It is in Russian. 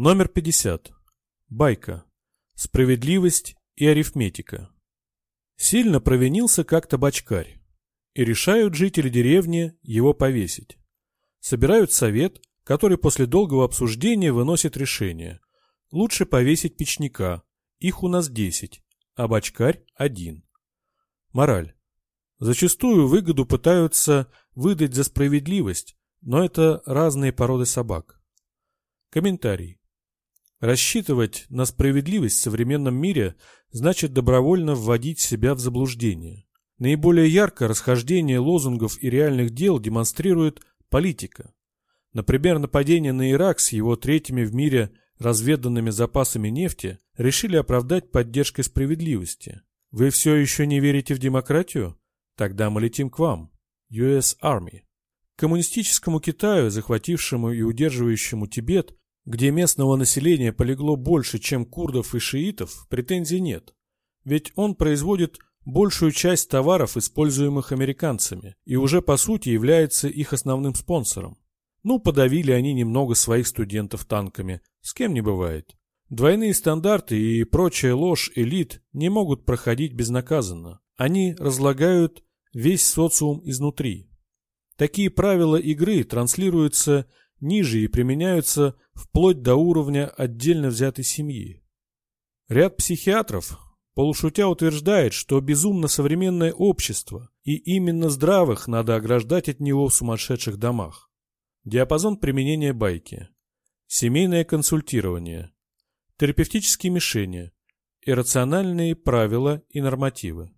Номер 50. Байка. Справедливость и арифметика. Сильно провинился как-то бочкарь, и решают жители деревни его повесить. Собирают совет, который после долгого обсуждения выносит решение. Лучше повесить печника, их у нас 10, а бочкарь один. Мораль. Зачастую выгоду пытаются выдать за справедливость, но это разные породы собак. Комментарий. Рассчитывать на справедливость в современном мире значит добровольно вводить себя в заблуждение. Наиболее ярко расхождение лозунгов и реальных дел демонстрирует политика. Например, нападение на Ирак с его третьими в мире разведанными запасами нефти решили оправдать поддержкой справедливости. Вы все еще не верите в демократию? Тогда мы летим к вам. US Army. Коммунистическому Китаю, захватившему и удерживающему Тибет, где местного населения полегло больше, чем курдов и шиитов, претензий нет. Ведь он производит большую часть товаров, используемых американцами, и уже по сути является их основным спонсором. Ну, подавили они немного своих студентов танками, с кем не бывает. Двойные стандарты и прочая ложь элит не могут проходить безнаказанно. Они разлагают весь социум изнутри. Такие правила игры транслируются ниже и применяются вплоть до уровня отдельно взятой семьи. Ряд психиатров, полушутя утверждает, что безумно современное общество, и именно здравых надо ограждать от него в сумасшедших домах. Диапазон применения байки. Семейное консультирование. Терапевтические мишени. Иррациональные правила и нормативы.